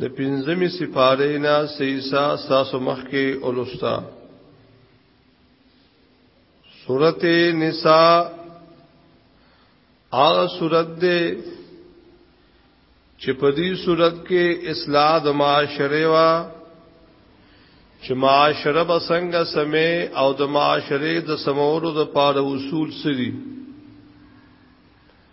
د پنځمې سپاره نه سیسا تاسو مخ کې اولستا سورته نساء هغه سورته ده چې په دې سورته کې اصلاح د معاشره وا چې معاشره به څنګه سمې او د معاشره د سمولو د پاره اصول سری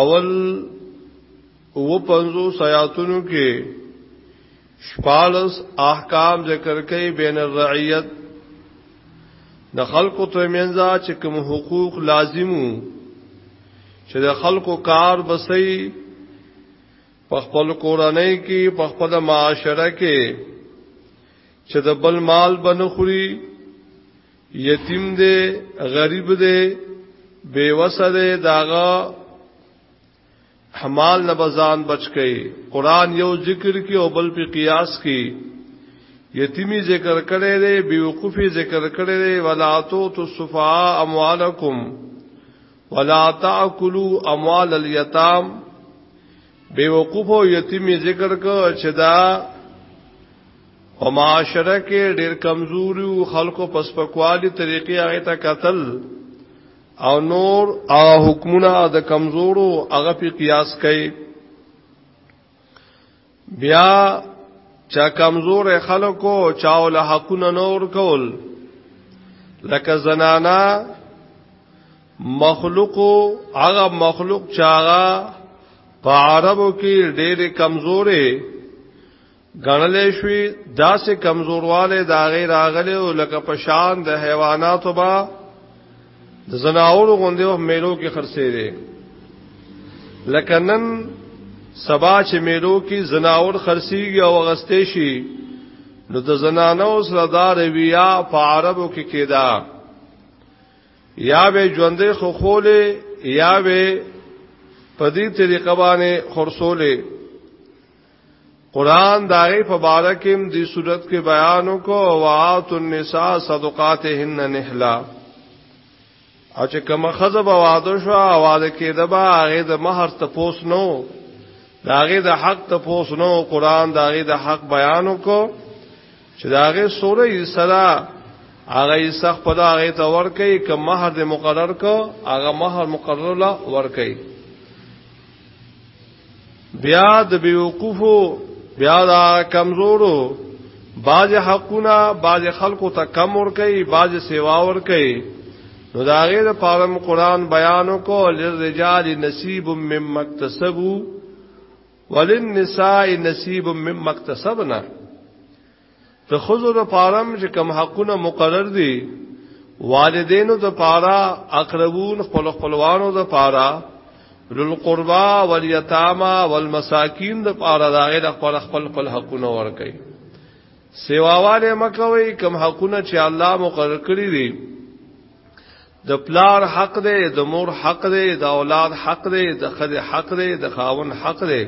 اول او پنځو سیاتونو کې شپالس احکام ذکر کوي بین الرعیت د خلکو ترمنځه چې کوم حقوق لازمو چې د خلکو کار بسي په خپل کورنۍ کې په خپل معاشره کې چې د بل مال بنخوري یتیم دی غریب دی بے وسه دی داغه حمال نبزان بچ کئ قران یو ذکر کی او بل په قیاس کی یتیمی ذکر کړي دی بے وقوفی ذکر کړي دی ولا تو تو صفا اموالکم ولا تاکلوا اموال الیتام بے وقوف او یتیمی ذکر کو چې دا او معاشره کې ډېر کمزوري او خلکو پس پکوالي طریقې هغه ته قتل او نور هغه حکمونه د کمزورو هغه په قیاس کوي بیا چا کمزور خلکو چاو له حقونه نور کول لکه زنانا مخلوق هغه مخلوق چاغه په عربو کې ډېر کمزورې غنلې شوې داسې کمزورواله دا غیر اغله او لکه پشان د حیواناتو با د زناور غوندې او میلو کې خرڅې دي لکه نن سبا چې میلو کې زناور خرڅيږي او غستې شي نو د زنانو سره دا رویا په عربو کې کېدا یا به ژوندې خو خولې یا به په دې طریقه باندې خرصولې قران دای په بارکم دی صورت کې بیان کو وات النساء صدقاتهن نحلا او چې کوم خزه به واده شو واده کېده به هغه د مہر ته پوس نو داغه د حق ته پوس نو قران داغه د حق بیان کو چې داغه سوره یې صدا هغه یې سخ په داغه ته ور کوي کوم مہر د مقرر کو هغه مہر مقرر لا ور کوي بیا د بیوقوفو بیا دا کمزورو باز حقونه باز خلکو ته کم ور کوي باز سیوا ور کوي نو دا غیر پارم قران بیانو کو للرجال نصیب مما اکتسبوا وللنساء نصیب مما اکتسبنا د خزو د پارم چې کم حقونه مقرر دي والدینو د پارا اقربون خپل خپلوانو د پارا للقربا والیتاما والمساکین د پارا داغه د خپل خپل خپل حقونه ورکړي سیواواله مکوي کم حقونه چې الله مقرر کړی دي د پلار حق دی د مور حق دی د اولاد حق دی د خځه حق دی د خاون حق دی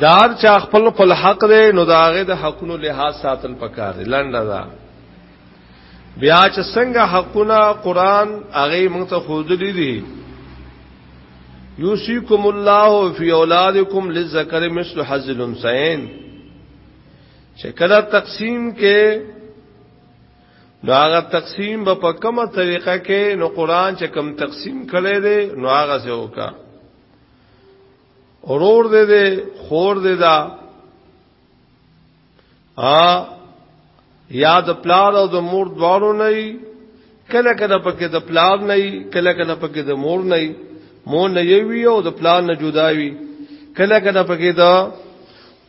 دار چا خپل خپل حق دی نو داغه د حقونو لحاظ ساتل پکار دی لنډه دا بیا چې څنګه حقونه قران هغه موږ ته خود دي یوسیکم الله فی اولادکم للذکر مثل حظ الانثیین چې کله تقسیم کې نو هغه تقسیم به په کومه طریقه کې نو قران چې کم تقسیم کړي دي نو هغه څه وکړي اورور دې دې خور دې دا ا یا د پلار او د مور دواړو نه کله کله پکې د پلار نه کله کله پکې د مور نه مور نه یوي او د پلار نه جدا وي کله کله پکې د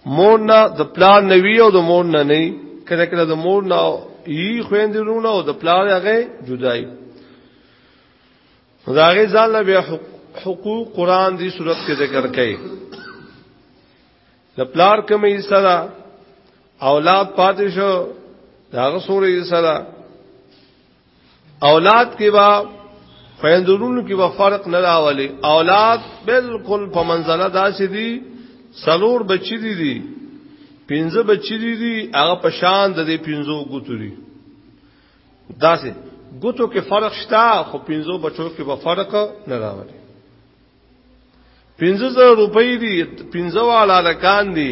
مور نه د پلار نه وی او د مور نه نه کله کله د مور نه ای خويندرونه او د پلار هغه جدای داغه ځان له بیا حقوق قران دی صورت کې ذکر کړي د پلار کومې سره اولاد پاتې شو داغه سورې سره اولاد کې با فیندرون کې با فرق نه راولي اولاد بالکل په منزله داسې دي سلور بچی دي دي پنځه بچی دي دي هغه پشان د دې پنځو ګوتوري داسې ګوتو کې فرق شته خو پنځو بچو کې به فرق نه راوړي پنځه زره روپۍ دي پنځه والا لکان دي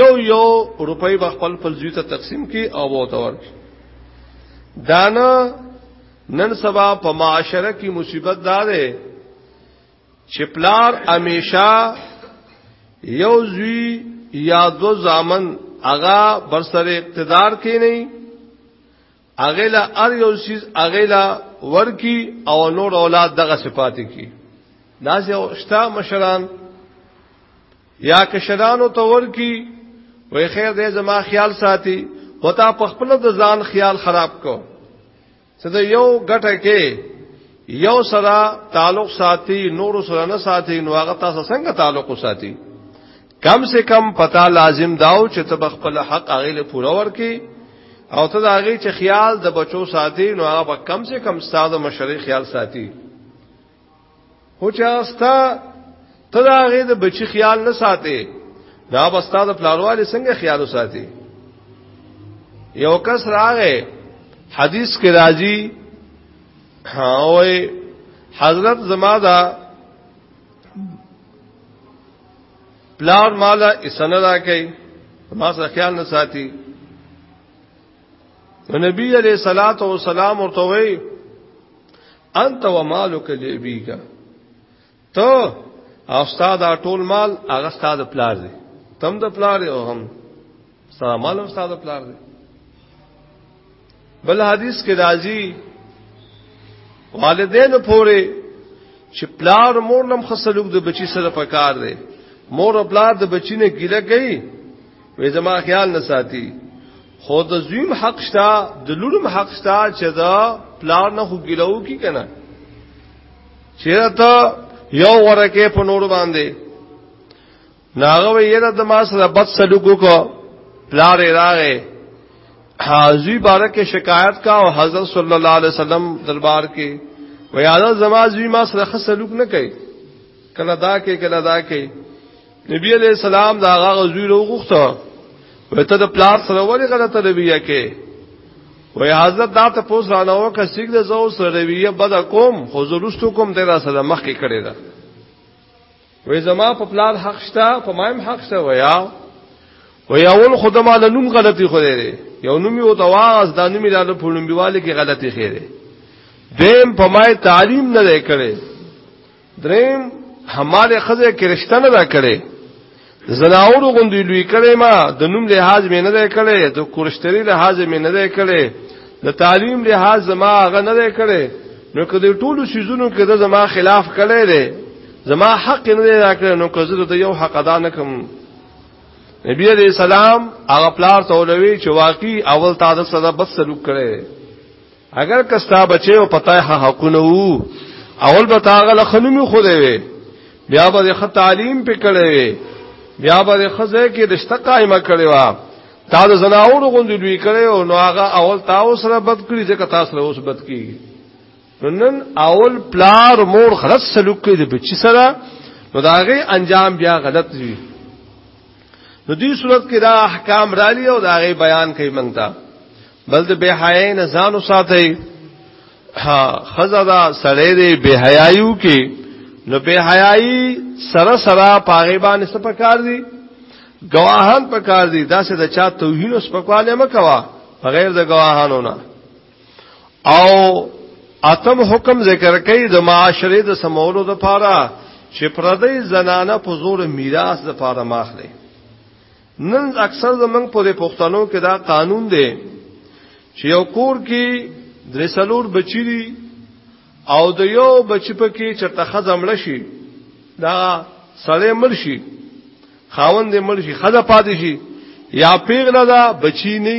یو یو روپۍ به خپل خپل زوی ته تقسیم کی او وته ورکړي دانا نن سبا په معاشره کې مصیبت دار دی چې پلار امیشا یو زوی یا دو زامن اغا برسر اقتدار کې نه اغه لا ار یو سیز اغه لا ورکی او نور اولاد دغه صفات کی دا چې شتا مشران یا کشرانو ته ورکی وای خیر دې زما خیال ساتي وتا په خپل د ځان خیال خراب کو چې د یو ګټه کې یو سره تعلق ساتي نور سره نه ساتي نو هغه تاسو څنګه تعلق ساتي کم سے کم پتا لازم داو چې تب خپل حق هغه له پوره ورکي او ته دا هغه چې خیال د بچو ساتي نو هغه کم سے کم ستاسو مشري خیال ساتي خو چې استا ته دا غي د بچی خیال نه ساتي دا بستا د پلانوالي څنګه خیال ساتي یو کس راغې حدیث کې راځي هاوي حضرت زما دا پلار مالا اسنه را کوي ما سره خیال نه ساتي نبی علیہ الصلات والسلام ورته وی انت و مالک لیبیکا تو او استاد ټول مال هغه استاد پلار دی تم د پلار او هم سره مال او استاد پلار دی بل حدیث کې راځي والدین پورې چې پلار مور نم خصلوک د بچی سره پکار دی مور او پلار د بچی نه ګیله کوي وې زما خیال نه ساتي خو د زویم حق شته د لورم حق شته چې دا پلار نه خو ګیلو کی کنه چیرې ته یو ورکه په نور باندې ناغه ویره د ما سره بد سلوک وکړه پلار راغې حاضری بارکه شکایت کا او حضرت صلی الله علیه وسلم دربار کې ویاله زما زوی ما سره سلوک نه کوي کله دا کې کله دا کې نبی علیہ السلام دا هغه غزوی له غوښته وای ته د پلار سره ولې غلطه رویه کې وای حضرت دا ته پوس رانه وکړه سیګ د زو سره رویه بد کوم خو زرستو کوم د را سره مخ کې کړی دا وای زما په پلار حق شته په مایم حق شته ویا وای اول خدما له نوم غلطي خو دی یو نوم یو تواز دا نوم لاله پړم بیواله کې غلطي خیره دیم په مای تعلیم نه کړي دریم هماله خزه کې رشتہ نه دا کړي زناور غوندې لوی کړي ما د نوم لحاظ مې نه دی کړي د کورشتري لحاظ مې نه دی کړي د تعلیم لحاظ ما هغه نه دی کړي نو که د ټولو سيزونو کې د زما خلاف کړي دي زما حق نه دی راکړي نو که زه ته یو حق ادا نکم نبی علیہ السلام هغه پلار تولوي چې واقعي اول تا د صدا بس سلوک کړي اگر کستا بچي او پتا حقونه وو اول به تاغل خنومي خو دی وي بیا به خ تعلیم په کړي وي بیا به خزه کې د شته قائمه کړي وا تا د زناور غوندې دوی کړي او نو هغه اول تا اوس را بد کړی ځکه تاسو له اوس بد کیږي نن اول پلار مور خلاص سلوک کوي د بچی سره نو داغه انجام بیا غلط وي نو دې صورت کې دا احکام را لې او داغه بیان کوي مونږ ته بل د بے حیاي نه ځان وساتئ ها خزا دا سړی دی بے حیايو کې نو بے حیاي سره سره پاغي باندې څه پکار دي گواهان پکار دي دا سه د چا توهین او سپکواله مکوا بغیر د گواهانو نه او اتم حکم ذکر کوي د معاشره د سمولو د پاره چې پردې زنانه په زور میراث د پاره ماخلي نن اکثر زمنګ په پښتنو کې دا قانون دی چې یو کور کې درې سلور بچی دي او د یو بچی په کې چرته خزمړ شي دا سړی مړ شي خاوند مړ شي خزه پاتې شي یا پیغله دا بچی نه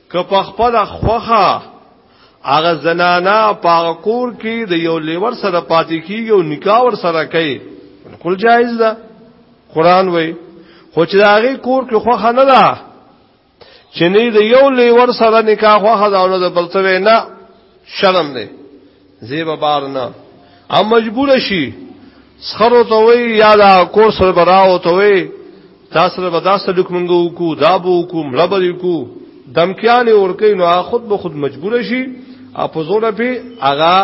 که په خپل خوخه هغه زنانا په کور کې د یو لیور سره پاتې کیږي او نکاح ور سره کوي بالکل جایز ده قران وای خو چې هغه کور کې خوخه نه ده چې نه د یو لیور سره نکاح خوخه ده او د بلتوي نه شرم ده زیب بار نه ام مجبور شي سخرو ته وی یا دا کور سره براو ته وی تاسو به دا سره دښمنګو کو دا بو کو ملبر کو دمکیان اورکې نو خود به خود مجبور شي اپو زور به اغا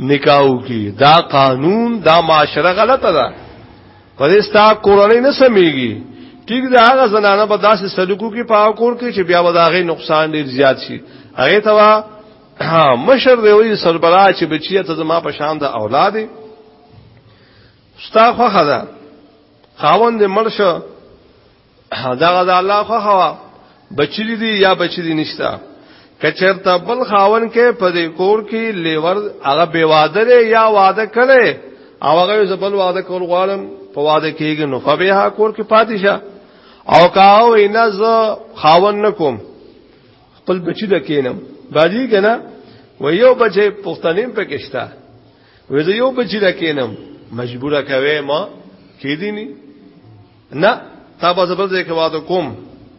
نکاو کی دا قانون دا معاشره غلطه ده پرستا کورنۍ نه سميږي ټیک دا هغه زنانه به داسې سلوکو کې پاو کور کې چې بیا وداغه نقصان ډیر زیات شي هغه ته ها مشر دی وی سربراه چې بچی ته زما په شان د اولاد ستا خو خدا خاوند مرشه دغه د الله خو خوا بچی دی یا بچی دی نشتا کچرته بل خاون کې په دې کور کې لیور هغه به واده یا واده کړي او هغه زبل واده کول غواړم په واده کېږي نو فبها کور کې پاتې شه او کاو نه ز خاون نکوم خپل بچی د کینم راځي کنه و یو بچی پښتنیم پکشتا و زه یو بچی د کینم مجبوره کوي ما کې دي نه نه تا به زبر ځای کې واده کوم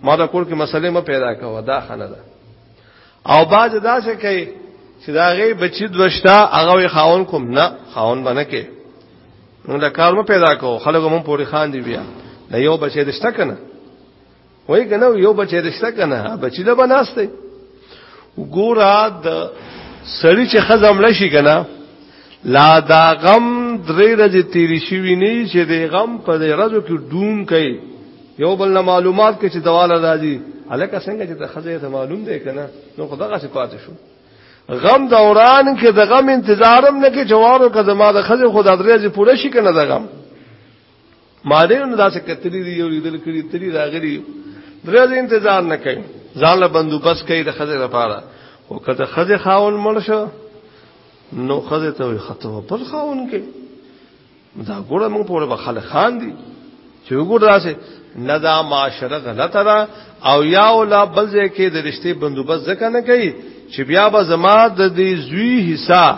ما د کور کې مسلې ما پیدا کوه دا خنه ده او باز دا څه کوي چې دا غي بچی دوشتا هغه خاون کوم نه خاون باندې کې موږ د کار مو پیدا کوو خلکو مون پوری خان دی بیا نه یو بچی دشته کنه وای کنه یو بچی دشته کنه بچی له بناسته ګورا د سړی چې خزم لشي کنه لا دا غم درې ورځې تیری شوی نه چې د غم په ورځو کې ډون کوي یو بل معلومات کې چې دواله راځي الکه څنګه چې ته خزه ته معلوم دی کنه نو خدغه صفات شو غم دوران کې د غم انتظارم نه کې جوارو که زما د خزه خدای درې ورځې پوره شي کنه د غم ما دې نو داسې کتلی دی یو لیدل کړی تری راغلی درې انتظار نه کوي ځان له بندوبست کوي د خزه لپاره او کته خزه خاون مړ شو نو خزه ته وي خطو بل خاون کې دا ګوره موږ په اړه خلک خان دي چې وګور راسه نه دا معاشره غلطه ده او یا ولا بل ځای کې د رشته بندوبست ځکه نه کوي چې بیا به زما د دې زوی حصہ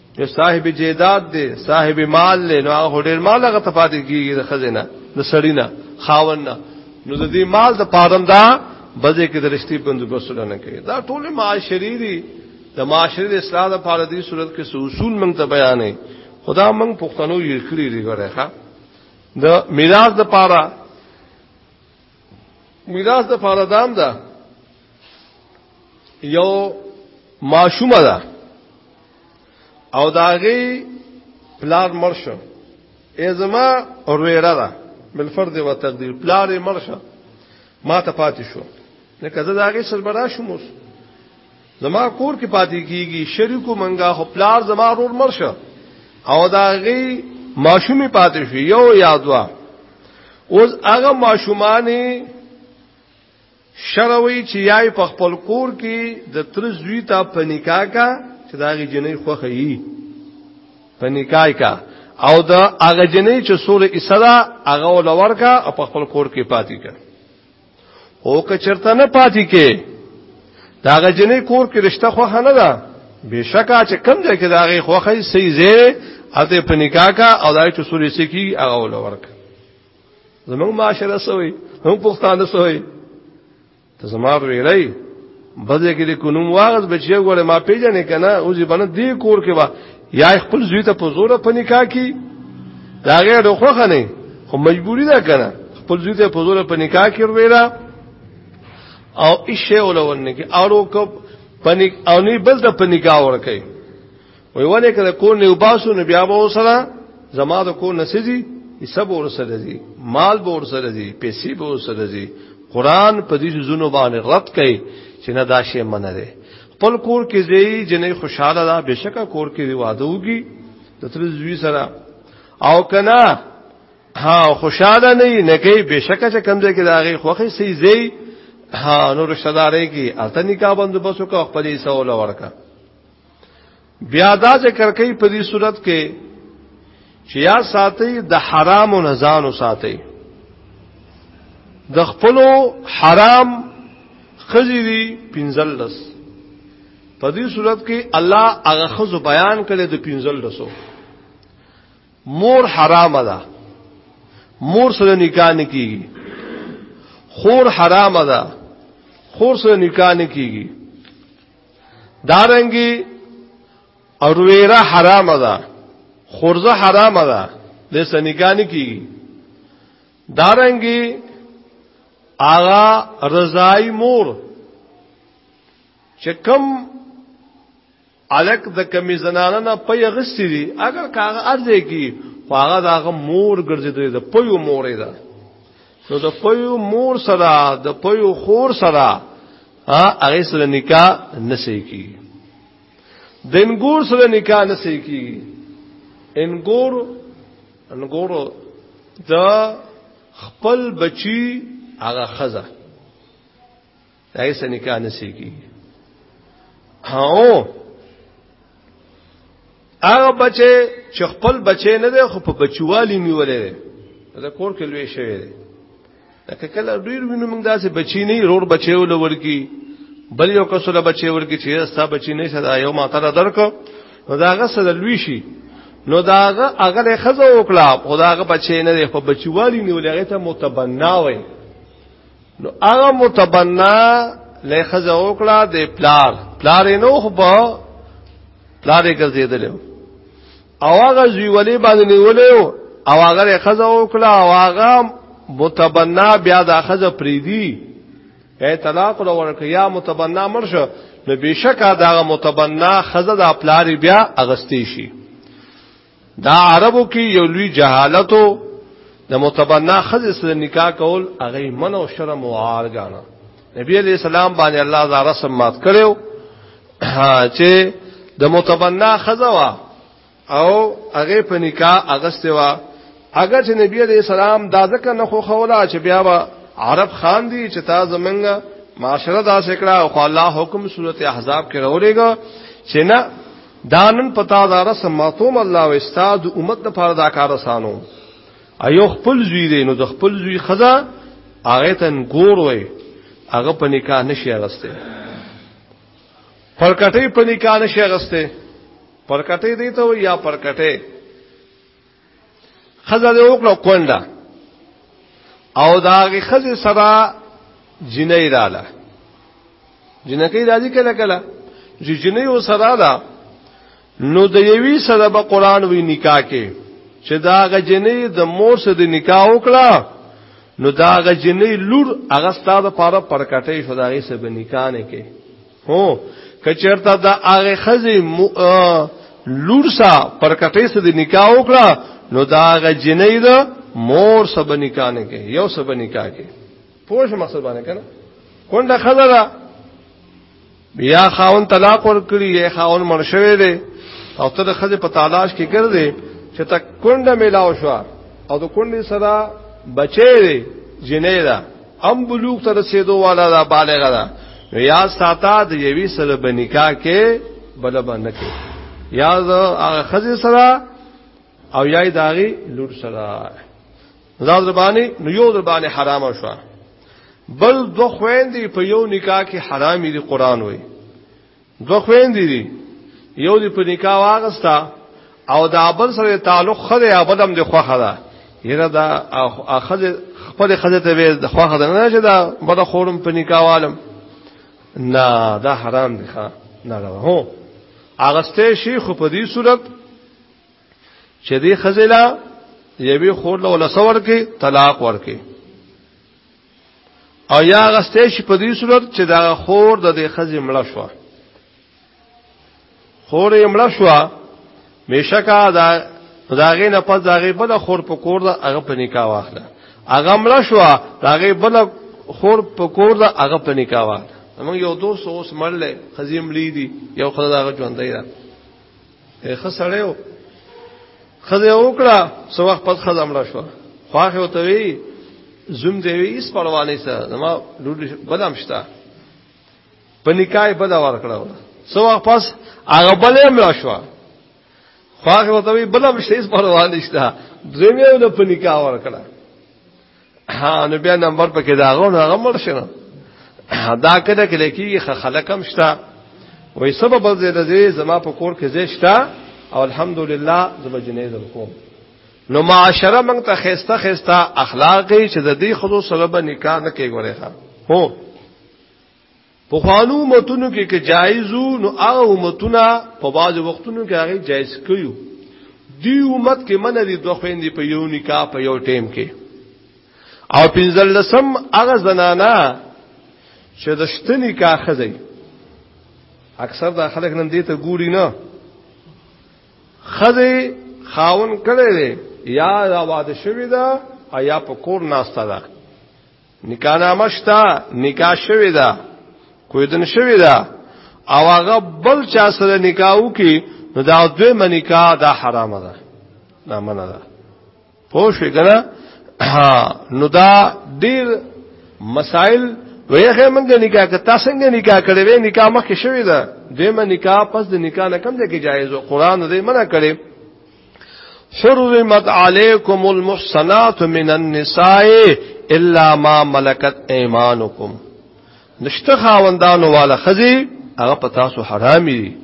یو صاحب جیداد دی صاحب مال دی نو هغه ډیر مال هغه تفاده کیږي د خزینه د سړینا خاون نه نو د دې مال د پادم دا بځې کې د رښتې پندو بسره نه کوي دا ټول معاشري دي د معاشري د اصلاح د پاره دي صورت کې اصول موږ ته بیانې خدا موږ پښتنو یې کړی دی غره ښا د میراث د پاره میراث د پاره دام ده دا یو ماشومه ده او داغي پلار مرشه ازما رویره ده بل فرد و تقدیر پلار مرشه ما ته پاتې شو نه کزه داغي سربرا شوم اوس زما کور کې پاتې کیږي شریکو منګه خو پلار زما رور مرشه او دا غي ماشومې پاتې شو یو یادوا اوس هغه ماشومانه شروي چې یای په خپل کور کې د تر زوی ته پنیکا کا چې داغي جنې خوخه یي پنیکای کا او دا هغه جنې چې سورې اسدا هغه ولور کا او په خپل کور کې پاتې کړ او که چرته نه پاتې کې دا هغه جنې کور کې رشتہ خوخه نه ده بشکا چې کم ځای کې داغي خوخه سي زه اته پنیکا کا او دای چې سورې سکی هغه ولور کا زموږ معاشره سوی هم پښتانه سوی ته زما ویلای بده کې د کونوم واغز بچي غوړې ما پیژنې کنه او زی باندې دی کور کې وا یا خپل زوی ته په زور په نکاح کې دا غیر خوخه نه خو مجبوری ده کنه خپل زوی ته په زور په نکاح کې ویلا او ایشه ولونه کې اورو کو پنیک او نه بل د پنیکا ور کوي وی ولې کله کور نه وباسو نو بیا به سره زما د کور نسځي حساب ور سره دي مال به ور سره دي پیسې به ور سره دي قران په دې زونو باندې رد کړي چې نه دا شی منه ده خپل کور کې زی جنې خوشاله ده بشکه کور کې واده وږي د تر زوی سره او کنا ها خوشاله نه نه کوي بشکه چې کمزې کې دا غي خوخي سي زی ها نو رشتہ دارې کې الته نکاح بندوبس وکړه خپلې سوال ورکړه بیا دا ذکر کوي په دې صورت کې چې یا ساتي د حرام او نزان ساتي د خپل حرام خزيري پنځلس په دې صورت کې الله هغه خزو بیان کړي د پنځلسو مور حرام ده مور سره نکاح نه کیږي خور حرام ده خور سره نکاح نه کیږي دارنګي او ویره حرام ده خورزه حرام ده د سنیکان کی دارنګي آغا رضای مور چې کم الک د کمی زنانه نه پي غستی دي اگر کاغه ارزه کی هغه دغه مور ګرځیدل د پيو مورې ده نو د پيو مور سره د پيو خور سره ها هغه سره نکاح نشي کی د انګور سره نکاح نشي کی انګور انګور د خپل بچي هغه خزه هغه سره نکاح نشي کی هاو هغه بچي چې خپل بچي نه دی خو په بچوالي نیولې ده کور کې لوي شوی دی لکه کله ډیر وینم موږ داسې بچی نه رور بچي ولور کی بل یو کس له بچي ورکی چې ستا بچی نه شته یو ماته درک نو داغه سره لوي شي نو داغه هغه خزه وکړه خداغه بچی نه دی خو بچوالي نیولې هغه ته متبنا وای نو هغه متبنا له خزه وکړه د پلار پلار نو خو په پلار یې ګرځیدل او هغه زوی ولې باندې نیولې او هغه خزه وکړه او هغه متبنا بیا د خزه پریدي اے طلاق لو ورکه یا متبنا مرشه نو بشکا دا متبنا خزه د پلار بیا اغستې شي دا عربو کې یو لوی جهالتو د متبنا خزې سره نکاح کول هغه من او شرم او عار غاڼه نبی علیہ السلام باندې الله دا رسم مات کړو چې د متبنا خزوا او هغه په نکاح اغسته وا اگر چې نبی علیہ السلام دا ځکه نه خو خولا چې بیا وا عرب خان دي چې تا زمنګ معاشره دا سکړه او الله حکم سورته احزاب کې راولېګا چې نه دا نن پتا دا رسم ماتوم الله واستاد امت د پاره دا کار اسانو ایو خپل زوی دی نو د خپل زوی خزا هغه تن ګور وای هغه په نکاح نشي اغسته پرکټې په نکاح نشي اغسته پرکټې دی ته یا پرکټې خزه دې وکړه کونډه او داغه خزه سره جنې رااله جنکې راځي کله کله چې جنې و سره ده نو د یوی سره به قران وی نکاح کې چې داغه جنې د مور سره د نکاح وکړه نو داغه جنې لور هغه ستاده پاره پرکټې شو داغه سره نکاح نه کې هو کچرته دا هغه خزي لور سا پرکټې سره د نکاح وکړه نو دا هغه جنې ده مور سب نکاح نه کوي یو سب نکاح کوي پوه شو مقصد باندې کنه کونډه خزه ده بیا خاون طلاق ور کړی یا خاون مړ شوی دی او ته د خزه په تلاش کې کړ دی چې تا کونډه ملاو شو او د کونډې سره بچې دی جنې ده ام بلوغ ته رسیدو والا دا بالغ ده نو یا ساته د یوی سره بنکا کې بل باندې کې یا هغه خزه سره او یا داغي لور سره زاد ربانی نو یو ربانی حرام شو بل دو خويندې په یو نکاح کې حرامي دي قران وایي دو خويندې دي یو دی په نکاح واغستا او دا بل سره تعلق خره یا بدم دی خوخه ده یره دا اخذ خپل خزه ته به خوخه ده نه چې دا بده خورم په نکاح عالم نه دا حرام دی ښا نه دا هو اغسته شیخ په دې صورت چې دې خزلا یوی خور له لسور کې طلاق ورکې او یا غسته شي په دې صورت چې دا خور د دې خزې مړه شو خور یې مړه شو بشکا دا داغه نه پد داغه بل خور په کور دا هغه په نکاح واخله هغه مړه شو داغه بل خور په کور دا هغه په نکاح واخله موږ یو دوه سوس مړلې خزیم لیدي یو خدای هغه ژوندې ده ښه سړی و خزه وکړه سو وخت پس خزه مړه شو خواخه وته وی زوم دی وی اس پړوانه سره زما ډوډۍ بدام شتا په نکای بد ور کړو سو وخت پس هغه بلې مړه شو خواخه وته وی بدام شته اس پړوانه شتا زمې ول په نکای ور کړه ها نو بیا نمبر پکې داغو نه غمر شنه دا کله کله کې خلکم شته وې سبب بل زیاده زی زما په کور کې زیشتا او الحمدلله زما جنې زم کوم نو معاشره موږ ته خيسته خيسته اخلاقي چې د دې خلکو سره به نکاح نه کوي غوړي هو په خوانو متونو کې کې جایزو نو هغه امتونه په باز وختونو کې هغه جایز کيو دی امت کې من دي دوه خويندې په یو نکاح په یو ټیم کې او پنځل لسم هغه زنانا چې د شتنی کا خزي اکثر دا خلک نن دې ته ګوري نه خزي خاون کړي یا دا واده شوی دا یا په کور ناشته ده نکاح نامه شتا نکاح شوی دا کوی دن شوی دا او هغه بل چا سره نکاح وکي نو دا دوی منکاح دا حرام ده دا منه ده پوه شئ کنه نو دا ډیر مسائل ویخه موږ نکاح که تاسو څنګه نکاح کړې وې نکاح مخکې شوې ده دیمه نکاح پس د نکاح نه کم ځای کې جایز او قران دې منع کړي حرمت علیکم المحصنات من النساء الا ما ملکت ایمانکم نشته خاوندانو والا خزي هغه پتا سو حرامي دي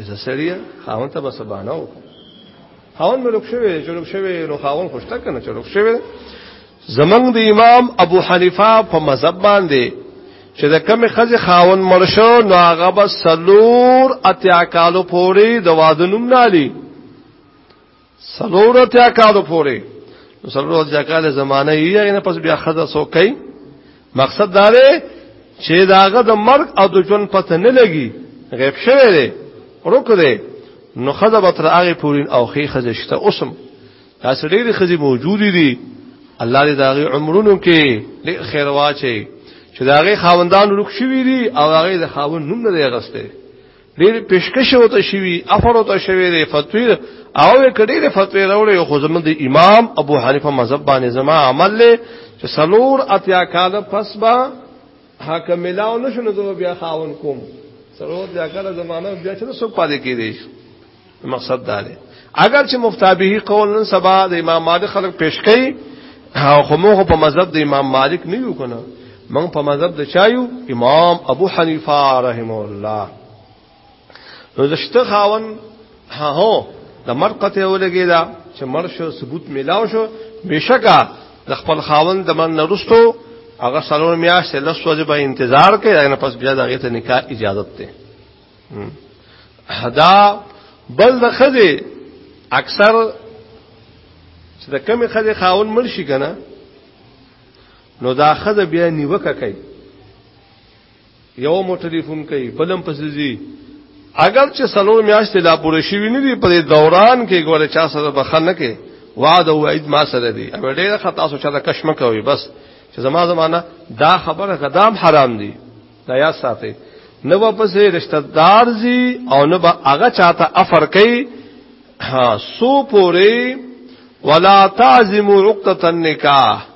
اذا سړیا خاوند ته بس باندې خاون ملک شوی چې لوک شوی نو خاون خوشته کنه چې لوک شوی زمنګ د امام ابو حنیفه په مذهب باندې چې د کمی خزې خاون مرشو نو هغه به سلور اتیا کالو پورې د واده نوم نالي سلور اتیا کالو پورې نو سلور اتیا کال زمانه یې نه پس بیا خزه سو کوي مقصد دا دی چې داغه د مرګ او د ژوند پته نه لګي غیب شوی دی رک دی نو خزه به تر هغه پورې او خې خزه شته اوسم داسې ډېرې ښځې موجودې دي الله دې د هغې عمرونو کې ډېر خیر واچوي چې د هغې خاوندان ورک شوي دي او هغې د خاوند نوم نه دی اخیستی ډېرې پیشکشې ورته شوي افر ورته شوی دی فتوی او یې که ډېرې فتوی راوړې خو زموږ د امام ابو حنیفه مذهب باندې زما عمل دی چې څلور اتیا کاله پس به حاکم ملاو نه شو نو بیا خاوند کوم څلور اتیا کاله زمانه بیا چې څوک پاتې کېدی مقصد دا دی اگر چې مفتابهی قول نن سبا د امام مالک خلق پیش کړي او خو موږ په مذهب د امام مالک نه یو کنه موږ په مذهب د چایو امام ابو حنیفه رحمه الله نو زشته خاون ها هو د مرد قطع ولګی دا چې مر شو ثبوت ملاو شو بشکا د خپل خاون د من نرستو هغه سلور میاشتې لس ورځې به انتظار کوي نه پس بیا دغه ته نکاح اجازه ده دا بل د خزه اکثر چې د کمی خزه خاون مړ شي کنه نو دا خزه بیا نیوکه کوي یو مو ټلیفون کوي بلم پسځي اگر چې سلو میاشتې لا پوره شي ویني دی په دوران کې ګوره چا سره بخنه کې وعده او عید ما سره دی او ډېر خطا سوچا د کشمه کوي بس چې زما زمانہ دا خبره غدام حرام دی دا یا ساتي نه واپس رشتہ دار زی او نه با هغه چاته افر کوي سو پوری ولا تعزم عقده النکاح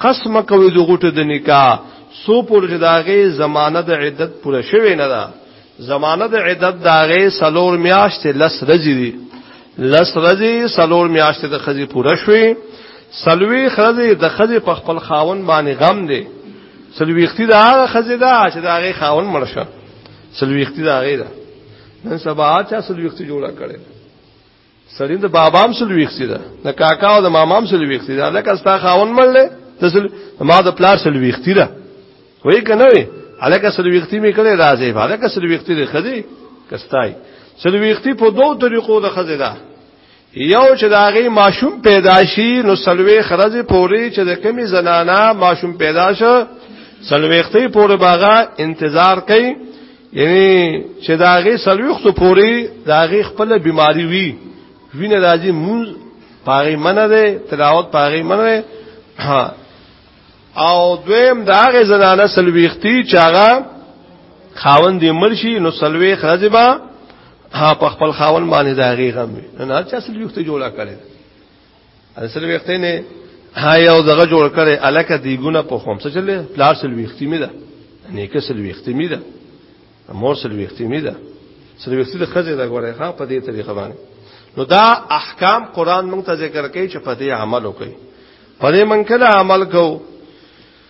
قسم کوي د غټه د نکاح سو پور جداغه زمانه د عدت پوره شوی نه ده زمانه د عدت داغه سلور میاشت لس رزی دی لس رزی سلور میاشت د خزی پوره شوی سلوی خزی د خزی په خپل خاون باندې غم دی سلویختی دا هغه خزی دا چې دا هغه خاون مرشه سلویختی دا هغه دا نن سبا چا سلویختی جوړه کړي سړی د بابام سره ویختی ده د کاکا او د مامام سره ویختی ده لکه ستا خاون مړ له تسل ما د پلار سره ویختی ده وای کنه وی الکه سره ویختی می کړي راځي الکه سره ویختی ده خدي کستای سره ویختی په دوو طریقو ده خدي ده یو چې داغي ماشوم پیدا شي نو سلوي خرج پوري چې د کمی زنانا ماشوم پیدا شو سلويختي پوري باغا انتظار کوي یعنی چې داغه سلوخت پوری داغه خپل بیماری وی وینه راځي مونږ پاغي منه ده تلاوت پاغي منه ده او دویم داغه زنانه سلويختی چاغه خاون دی مرشي نو سلوي خرجبا په خپل خاون باندې داغي غم نه چا سلويختی جوړه کړي اصل وخت نه هاي او دغه جوړ کړي الکه دیګونه په خوم څه چلې پلار سل وخت می ده نیکه سل وخت می ده مور سل وخت می ده سل وخت د خزه دا غوړې ښا په دې طریقه باندې نو دا احکام قران مونږ ته ذکر کوي چې په دې عمل وکړي په دې مونږ کله عمل کوو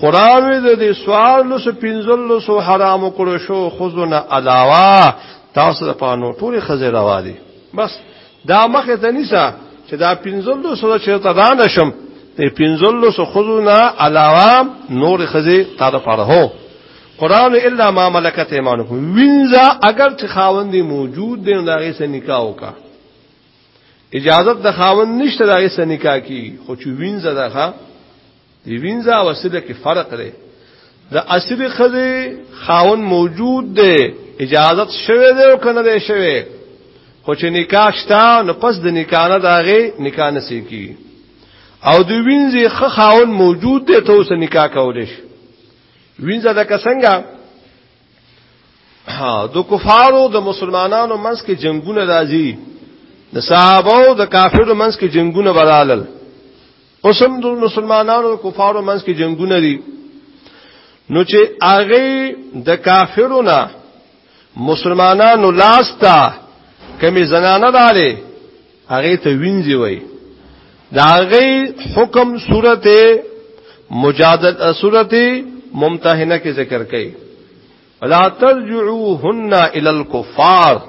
خراوی د دې سوال لس پنځل لس حرام کړو شو خزونه علاوه تاسو د پانو ټول خزه روا دي بس دا مخه ته نيسا چې دا پنځل لس چې ته دا نشم دې پنځل لس خزونه علاوه نور خزه تا د پاره هو قران الا ما ملکت ایمانکم وینځه اگر چې خاوند موجود دی نو دا غي سره نکاح وکا اجازه د خاوند نشته دا غي سره نکاح کی خو چې وینځه ده دی وینځه او اصله کې فرق دی د اصلي خزي خاون موجود دی اجازت شوه دی او کنه دی شوه خو چې نکاح شتا نو پس د نکاح نه داغه نکاح نسی کی او د وینځي خ خاون موجود دی ته اوس نکاح کولیش وینځه د کسنګا ها د کفارو د مسلمانانو منځ کې جنگونه راځي د صحابه او د کافرو منځ کې جنگونه برالل اوسم د مسلمانانو او کفارو منځ کې جنگونه دي نو چې هغه د کافرو نه مسلمانانو لاستا کمی زنانه داله هغه ته وینځي وای دا هغه حکم سورته مجادله سورته ممتحنه کې ذکر کړي لا ترجعوهن الى الكفار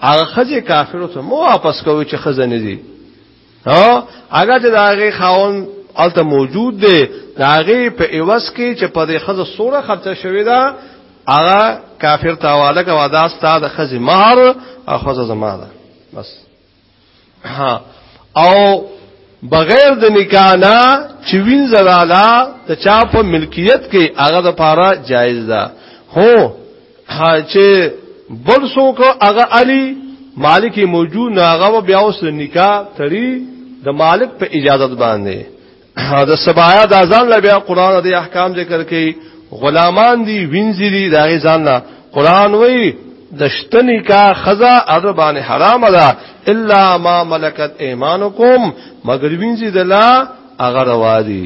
هغه خزه کافرو ته مو واپس کوي چې خزه نه دي ها هغه چې داغه خاون الته موجود دی داغه په ایواز کې چې په دې خزه سوره خرچه شوې ده هغه کافر تاواله کا وادا استاد خزه مہر او خزه زما ده بس او بغیر د نکاح نه چې وین زرالا د چا په ملکیت کې هغه د پاره جایز ده هو چې بل څوک هغه علی مالک موجود نه هغه بیا اوس نکاح تری د مالک په اجازه باندې د سبایا د ځان له بیا قران د احکام ذکر کوي غلامان دي وینځي دي دا ځان له قران وای د شتنی کا خزا اربان حرام ده الا ما ملکت ایمانکم مگر وینځي د لا اغه روادي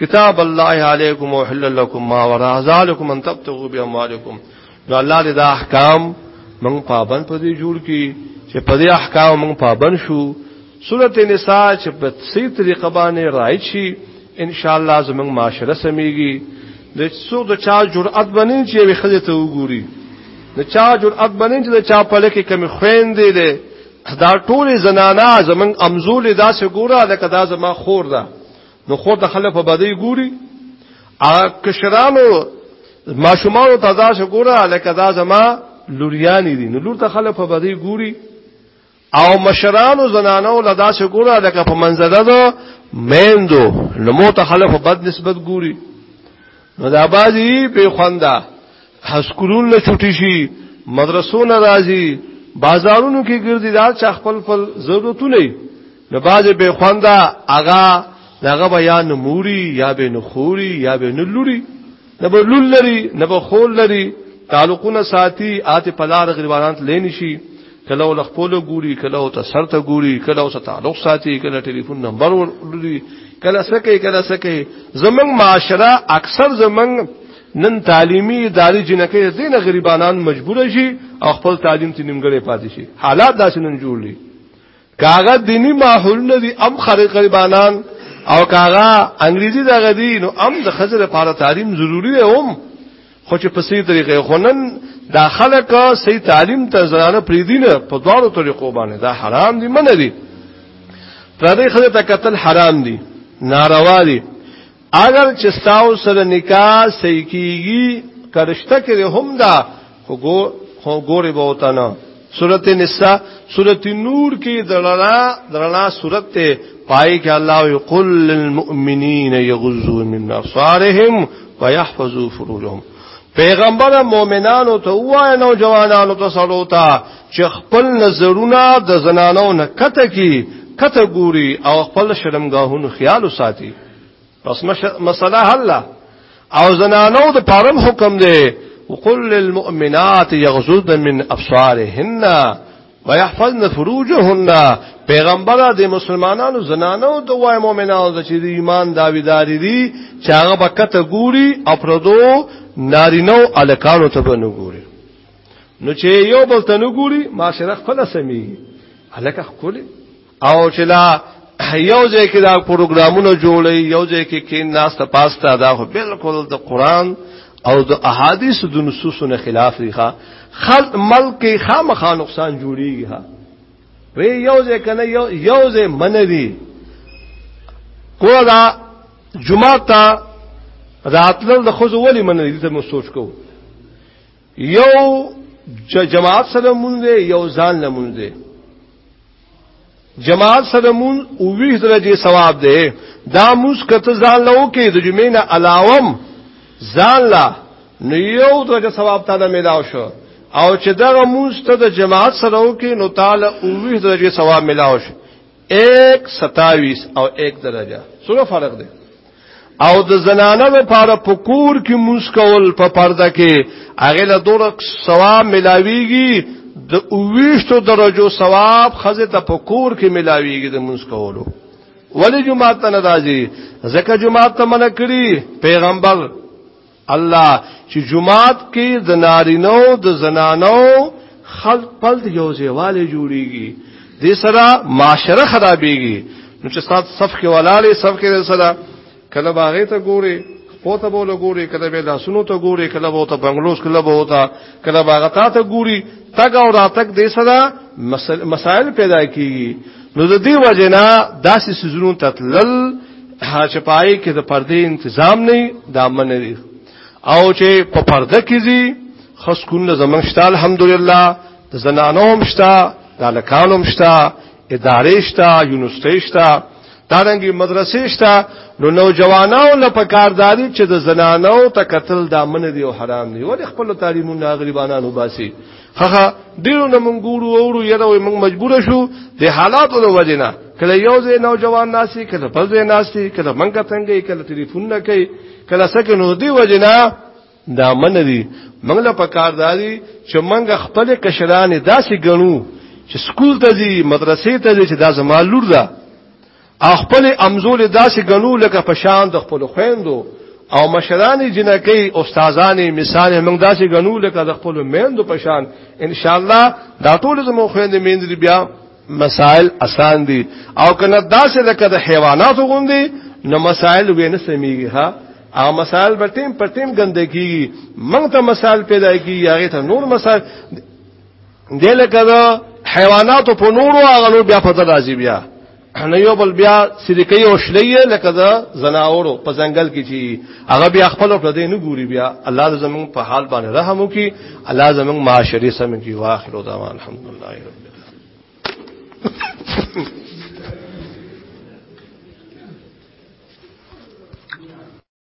کتاب الله علیکم وحل لكم ما وراء ذلكم ان تبتغوا باموالکم نو الله دې دا احکام موږ پابند پدې جوړ کی چې پدې احکام موږ پابند شو سورت نساء چې په صحیح طریقه باندې رایت شي ان شاء الله زمنګ معاشره سميږي د څو د چا جرأت بنې چې وي خځه ته وګوري د چا جرأت بنې چې د چا په لکه کمی خويندې ده دا ټول زنانا زمنګ امزول داسې ګوره لکه دا زما خور ده نو خور د خلک په بدی ګوري ا کشرانو ماشومان ته دا څه ګوره لکه دا زما لوریانی دي نو لور ته خلک په بدی ګوري او مشرانو زنانو لدا سه ګوره لکه په منځده ده میندو نو متخلف بد نسبت ګوري نو دا بازي به خوندا حسکولون له چټي شي مدرسو نه راځي بازارونو کې ګرځي دا چا خپل خپل ضرورتونه نو بازي به خوندا اغا داغه بیا نموري یا به نخوري یا به نلوري نه به لول لري نه به خول لري تعلقونه ساتي آته پلار غریبانان لین شي کله ول خپل ګوري کله او ته سرته ګوري کله او تعلق ساتي کله ټلیفون نمبر ورلري کله سکه کله سکه زمنګ معاشره اکثر زمنګ نن تعلیمی اداري جنکه دین غریبانان مجبور شي او خپل تعلیم ته نیمګړې پاتې شي حالات داسې نن جوړ دي کاغه دینی ماحول نه دي ام خرق غریبانان او کاغه انګریزي دا غدي نو ام د خزر لپاره تعلیم ضروری دی هم خو چې په سي طریقې خونن دا خلک سي تعلیم ته زرانه پریدینه په دوارو طریقو باندې دا حرام دي منه دي پردې خزر ته قتل حرام دي ناروا دي اگر چې تاسو سره نکاح صحیح کیږي کرشته کې هم دا خو خو ګوري به وتا نه سورته نساء سورته نور کې درنا درنا سورته پای کې الله یقول للمؤمنین یغزوا من ابصارهم ويحفظوا فروجهم پیغمبر مؤمنانو ته وای نو جوانانو ته سره تا چې خپل نظرونه د زنانو نه کته کی کته ګوري او خپل شرمګاهونو خیال ساتي پس مسله حل او زنانو د پارم حکم دی وقل للمؤمنات يغضضن من ابصارهن ويحفظن فروجهن پیغمبر د مسلمانانو زنانو د وای مؤمنانو د چې ایمان داویداری دي چې هغه بکته ګوري او پردو نارینو الکانو ته بنو ګوري نو چې یو بل ته نو ګوري معاشره خپل سمي الکه خپل او چې لا یو ځای کې دا پروګرامونه جوړي یو ځای کې کې ناس ته پاستا دا خو بالکل د قران او د احادیث د نصوصونو خلاف دی ښا خلق ملک خامخا نقصان جوړیږي ها وی یو ځای کنه یو یو ځای من دی کولا جمعه تا راتلل د خو ولې من دی ته مو سوچ کوو یو جماعت سره مونږ دی یو ځان له مونږ دی جماعت سره مونږ او وی درجه ثواب دی دا موږ کته ځان له وکي د جمعې نه علاوم ځان له نو یو درجه ثواب تعالی ملاو شو او چې دغه موږ ته د جماعت سره وکي نو تعالی او وی درجه ثواب ملاو شو ایک ستاویس او ایک درجه سره فرق دی او د زنانه لپاره په کور کې موس کول په پرده کې هغه له دوه ثواب ملاويږي د اوويشتو درجو ثواب خزه ته په کور کې ملاويږي د موس کولو ولی جمعه ته ناراضي زکه جمعه ته منع کړی پیغمبر الله چې جمعات کې د نارینو د زنانو خلق پل د یو ځایواله جوړیږي د سره معاشره خرابېږي نو چې سات صف کې ولاله صف کې سره کله باغې ته ګوري پوته بوله ګوري کله به لاسونو ته ګوري کله بوته بنگلوس کله بوته کله باغتا ته ګوري تګ او راتګ د سره مسائل پیدا کیږي نو د دې وجنه داسې سيزونو تتلل چې پای کې د پردې تنظیم نه دا من دی او چې په پرده کې زی خاص کونه زمنګ شته الحمدلله د زنانو هم شته د لکانو هم شته ادارې شته یونیورسيټي شته دارنګي مدرسې شته نو نوجوانانو له پکارداري چې د زنانو ته قتل دامن دی او حرام دی ولې خپل تعلیمونه غریبانو باسي هغه ډیرو نه مونږ ګورو اورو یره وي مونږ مجبور شو د حالاتو د وجنه کله یو ځای نوجوان ناسي کله بل ځای ناسي کله منګه تنګي کله ټلیفون نه کوي کله سکه نو دی وجنه دا من دي مونږ له پکار داري چې مونږ خپل کشران داسې ګڼو چې سکول ته ځي مدرسې ته ځي چې دا زما لور ده خپل امزول داسې غنو لکه په شان د خپل خويندو او مشرانی جنکی استادانی مثال موږ داسې غنو لکه د خپل میندو په شان ان شاء الله دا ټول زمو خويندې میندې بیا مسائل اسان دي او کنه داسې لکه د حیواناتو غوندي نو مسائل وینې سميږي ها او مسائل به ټیم پر ټیم ګندګي موږ ته مسائل پیدا کیږي هغه ته نور مسائل دلته حیواناتو په نورو هغه بیا په درازي بیا نه یو بل بیا سریکي او شلې لکه دا زناورو په ځنګل کې چې هغه بیا خپل پر دې نه ګوري بیا الله دې زمون په حال باندې رحم وکي الله زمون معاشري سم کې واخر او دعوان الحمدلله رب العالمین